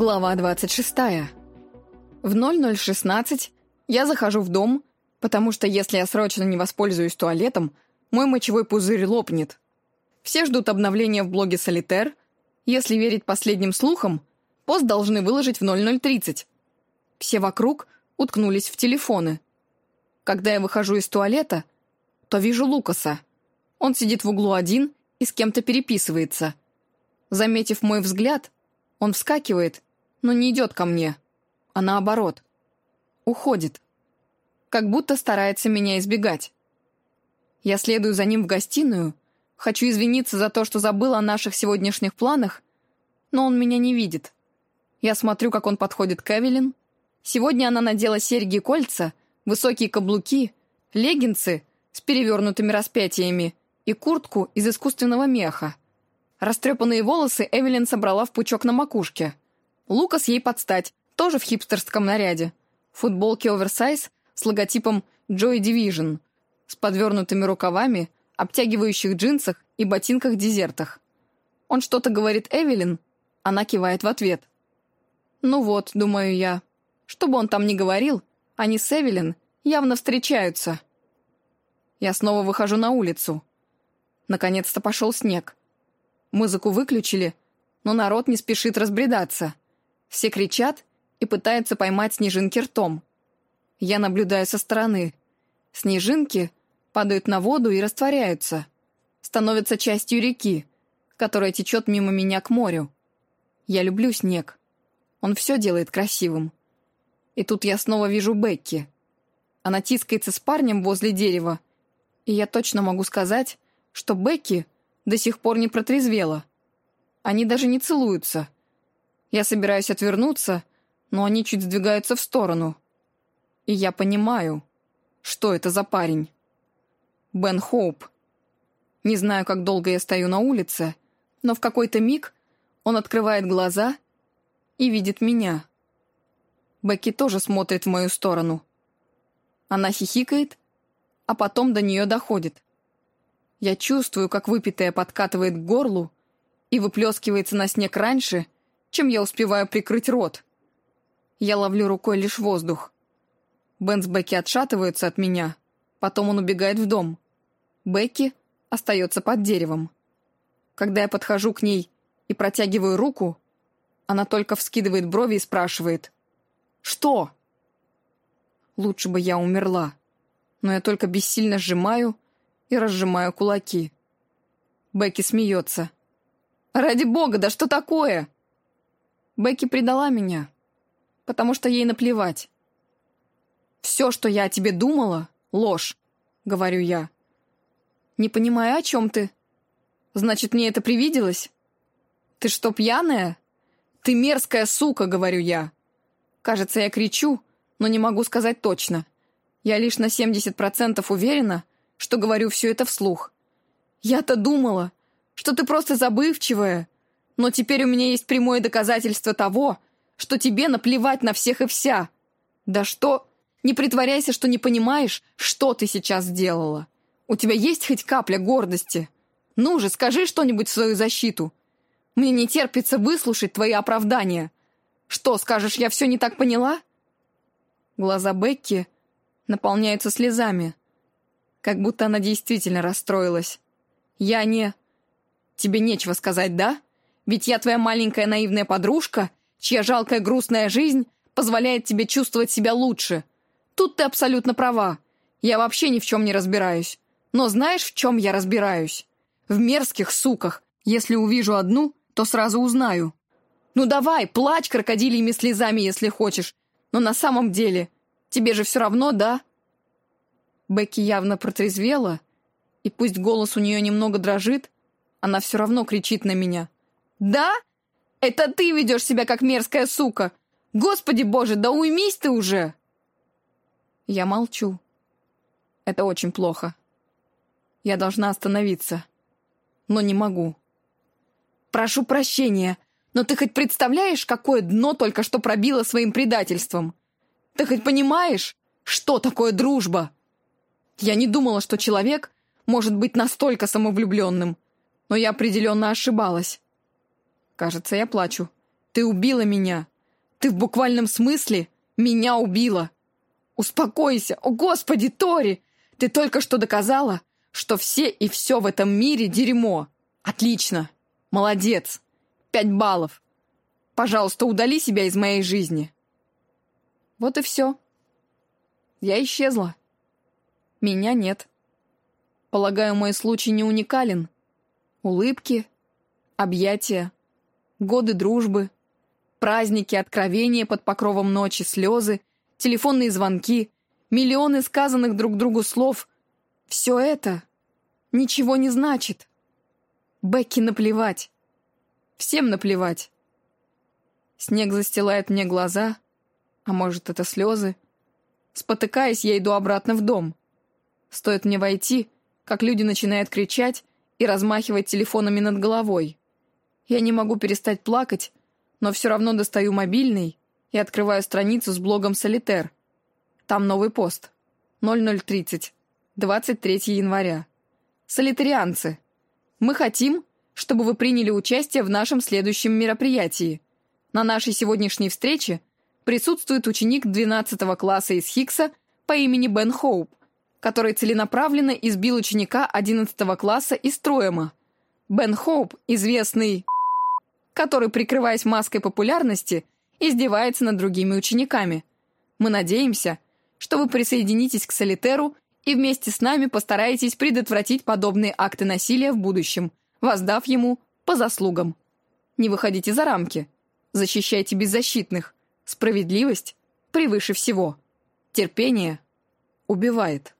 Глава 26. В 0016 я захожу в дом, потому что если я срочно не воспользуюсь туалетом, мой мочевой пузырь лопнет. Все ждут обновления в блоге «Солитер». Если верить последним слухам, пост должны выложить в 0030. Все вокруг уткнулись в телефоны. Когда я выхожу из туалета, то вижу Лукаса. Он сидит в углу один и с кем-то переписывается. Заметив мой взгляд, он вскакивает, но не идет ко мне, а наоборот. Уходит. Как будто старается меня избегать. Я следую за ним в гостиную, хочу извиниться за то, что забыл о наших сегодняшних планах, но он меня не видит. Я смотрю, как он подходит к Эвелин. Сегодня она надела серьги и кольца, высокие каблуки, леггинсы с перевернутыми распятиями и куртку из искусственного меха. Растрепанные волосы Эвелин собрала в пучок на макушке. Лукас ей подстать, тоже в хипстерском наряде. Футболки оверсайз с логотипом Joy Division, с подвернутыми рукавами, обтягивающих джинсах и ботинках-дезертах. Он что-то говорит Эвелин, она кивает в ответ. «Ну вот», — думаю я, — «что бы он там ни говорил, они с Эвелин явно встречаются». Я снова выхожу на улицу. Наконец-то пошел снег. Музыку выключили, но народ не спешит разбредаться. Все кричат и пытаются поймать снежинки ртом. Я наблюдаю со стороны. Снежинки падают на воду и растворяются. Становятся частью реки, которая течет мимо меня к морю. Я люблю снег. Он все делает красивым. И тут я снова вижу Бекки. Она тискается с парнем возле дерева. И я точно могу сказать, что Бекки — до сих пор не протрезвела. Они даже не целуются. Я собираюсь отвернуться, но они чуть сдвигаются в сторону. И я понимаю, что это за парень. Бен Хоуп. Не знаю, как долго я стою на улице, но в какой-то миг он открывает глаза и видит меня. Бекки тоже смотрит в мою сторону. Она хихикает, а потом до нее доходит. Я чувствую, как выпитое подкатывает к горлу и выплескивается на снег раньше, чем я успеваю прикрыть рот. Я ловлю рукой лишь воздух. Бен с Бекки отшатываются от меня, потом он убегает в дом. Бекки остается под деревом. Когда я подхожу к ней и протягиваю руку, она только вскидывает брови и спрашивает «Что?». Лучше бы я умерла, но я только бессильно сжимаю и разжимаю кулаки. Бекки смеется. «Ради бога, да что такое?» Бекки предала меня, потому что ей наплевать. «Все, что я о тебе думала, — ложь», — говорю я. «Не понимаю, о чем ты? Значит, мне это привиделось? Ты что, пьяная? Ты мерзкая сука, — говорю я. Кажется, я кричу, но не могу сказать точно. Я лишь на 70% уверена, что говорю все это вслух. Я-то думала, что ты просто забывчивая, но теперь у меня есть прямое доказательство того, что тебе наплевать на всех и вся. Да что? Не притворяйся, что не понимаешь, что ты сейчас сделала. У тебя есть хоть капля гордости? Ну же, скажи что-нибудь в свою защиту. Мне не терпится выслушать твои оправдания. Что, скажешь, я все не так поняла?» Глаза Бекки наполняются слезами как будто она действительно расстроилась. «Я не...» «Тебе нечего сказать, да? Ведь я твоя маленькая наивная подружка, чья жалкая грустная жизнь позволяет тебе чувствовать себя лучше. Тут ты абсолютно права. Я вообще ни в чем не разбираюсь. Но знаешь, в чем я разбираюсь? В мерзких суках. Если увижу одну, то сразу узнаю. Ну давай, плачь крокодильями слезами, если хочешь. Но на самом деле, тебе же все равно, да?» Бекки явно протрезвела, и пусть голос у нее немного дрожит, она все равно кричит на меня. «Да? Это ты ведешь себя как мерзкая сука! Господи боже, да уймись ты уже!» Я молчу. Это очень плохо. Я должна остановиться, но не могу. «Прошу прощения, но ты хоть представляешь, какое дно только что пробило своим предательством? Ты хоть понимаешь, что такое дружба?» Я не думала, что человек может быть настолько самовлюбленным, но я определенно ошибалась. Кажется, я плачу. Ты убила меня. Ты в буквальном смысле меня убила. Успокойся. О, Господи, Тори! Ты только что доказала, что все и все в этом мире дерьмо. Отлично. Молодец. Пять баллов. Пожалуйста, удали себя из моей жизни. Вот и все. Я исчезла. Меня нет. Полагаю, мой случай не уникален. Улыбки, объятия, годы дружбы, праздники, откровения под покровом ночи, слезы, телефонные звонки, миллионы сказанных друг другу слов. Все это ничего не значит. Бекки наплевать. Всем наплевать. Снег застилает мне глаза, а может, это слезы. Спотыкаясь, я иду обратно в дом. Стоит мне войти, как люди начинают кричать и размахивать телефонами над головой. Я не могу перестать плакать, но все равно достаю мобильный и открываю страницу с блогом «Солитер». Там новый пост. 0030. 23 января. Солитарианцы. Мы хотим, чтобы вы приняли участие в нашем следующем мероприятии. На нашей сегодняшней встрече присутствует ученик 12 класса из Хиггса по имени Бен Хоуп, который целенаправленно избил ученика 11 класса из Троема. Бен Хоуп, известный который, прикрываясь маской популярности, издевается над другими учениками. Мы надеемся, что вы присоединитесь к Солитеру и вместе с нами постараетесь предотвратить подобные акты насилия в будущем, воздав ему по заслугам. Не выходите за рамки. Защищайте беззащитных. Справедливость превыше всего. Терпение убивает.